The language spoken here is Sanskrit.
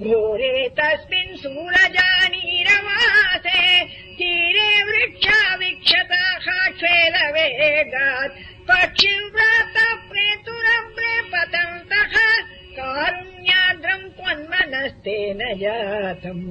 घोरे तस्मिन् सूरजानीरवासे तीरे वृक्षा वीक्षताः हा पक्षिव्रात पक्षिव्रातप्रेतुरव्रे पतन्तः कारुण्याद्रम् त्वन्मनस्तेन जातम्।